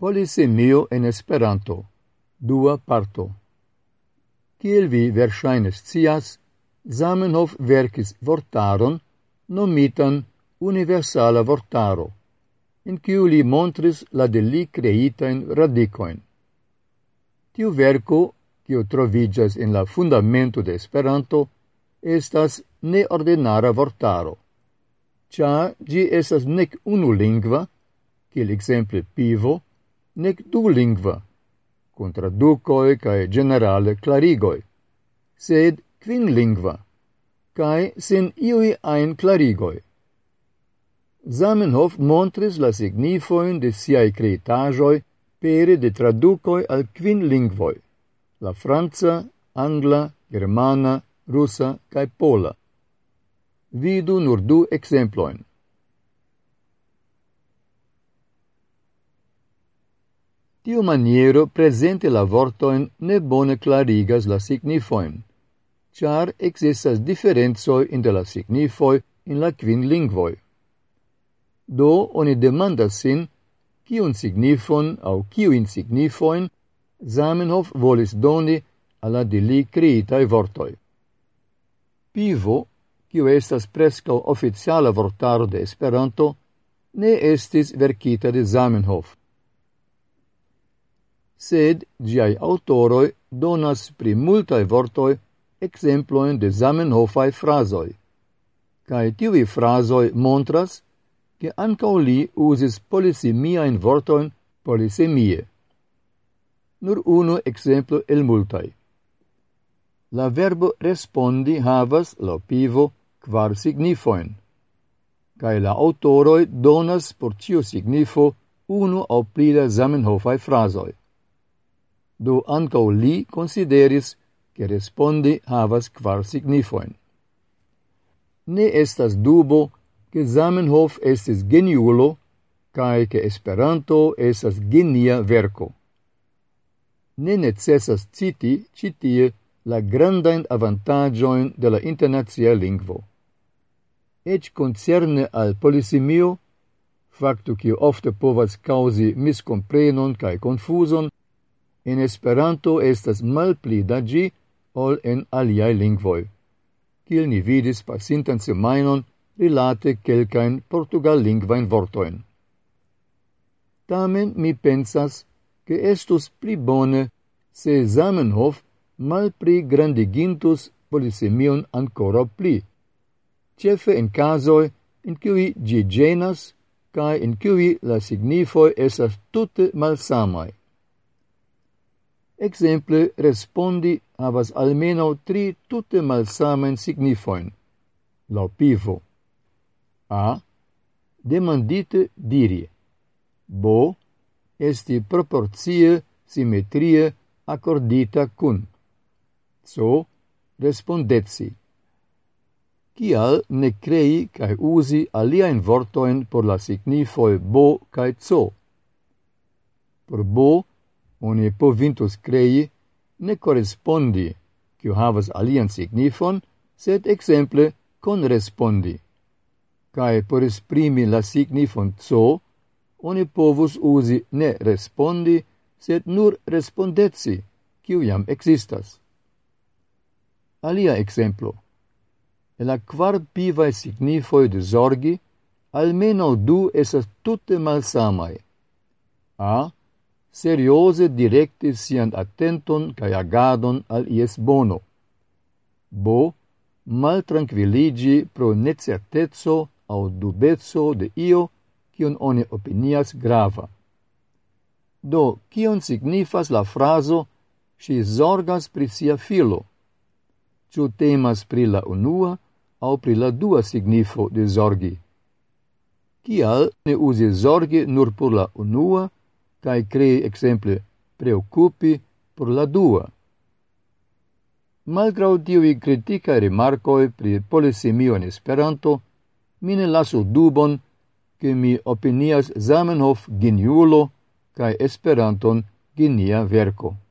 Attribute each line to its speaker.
Speaker 1: Polisemio en Esperanto. Dua parto. Kiel vi verŝajne scias, Zamenhof verkis vortaron nomitan Universala Vortaro, in kiu li montris la de li kreitajn radikoin. Tiu verko, kiu troviĝas en la fundamento de Esperanto, estas neordinara vortaro, cia gi estas nec unulingva, kiel exemple pivo, nec du lingva, cun traducoi cae generale clarigoi, sed quin lingva, cae sen iui ein clarigoi. Zamenhof montris la signifoin de siai creitajoi pere de traducoi al quin lingvoi, la Franza, angla, germana, rusa cae pola. Vidu nur du exemploin. Tiu maniero presente la vortoin ne bone clarigas la signifoin, char existas differenzoi inter la signifoi in la quin lingvoi. Do, oni demandas sin, kiun signifon au kiuin signifoin Zamenhof volis doni alla de li criitai vortoi. Pivo, kiu estas prescau oficiala vortaro de Esperanto, ne estis verkita de Zamenhof, sed giai autoroi donas pri multae vortoi exemploen de Zamenhofae frasoi. Cae tivi frasoi montras che ancao li usis polisimiaen vorton polisemie. Nur uno exemplo el multae. La verbo respondi havas la pivo quar signifoen, cae la autoroi donas por cio signifo uno au pli da Zamenhofae frasoi do ancau li consideris che respondi havas quar signifoin. Ne estas dubo, ke Zamenhof estis geniulo, cae che Esperanto esas genia verco. Ne necessas citi citie la grandain avantagioin de la internazia lingvo. Ec concerne al polisimio, factu cio ofte povas causi miscomprenon cae confuson, in Esperanto estas malpli da gi ol en aliaj lingvoj. Kiel ni vidis pasintan semajnon rilate kelkajn portugallingvajn vortojn. Tamen mi pensas, ke estus pli bone se Zamenhof malpli grandigintus polisemion ancora pli, cefe in casoi in cui gi genas cae in cui la signifoi esas tutte malsamai. Exemple, respondi havas almeno tri tutte malsamen signifoin. Lau pivo. A. Demandite diri. Bo. Esti proporcie simetrie, accordita cun. So, respondetsi. Cial ne crei cae usi aliaen vortoen por la signifoi bo cae zo? Por bo oni povintus crei ne correspondi, quio havas alian signifon, sed exemple conrespondi. Cae por esprimi la signifon zo, oni povus usi ne respondi, sed nur respondetsi, quio jam existas. Alia exemplo. E la quar pivae signifoi de zorgi, almeno du esas tutte malsamai. A seriose directi sian attenton cae agadon al ies bono. Bo, mal tranquilligi pro necertezzo au dubezzo de io, cion oni opinias grava. Do, cion signifas la fraso «si zorgas pri sia filo»? Ciu temas pri la unua au pri la dua signifo de zorgi? Cial ne usi zorgi nur pur la unua, cae crei exemple preocupi por la dua. Malgrau tiui criticae remarcoi pri polisimio in Esperanto, mine lasu dubon che mi opinias Zamenhof geniulo cae Esperanton genia verco.